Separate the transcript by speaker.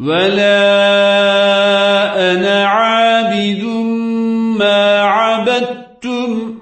Speaker 1: ولا أنا عابد ما عبدتم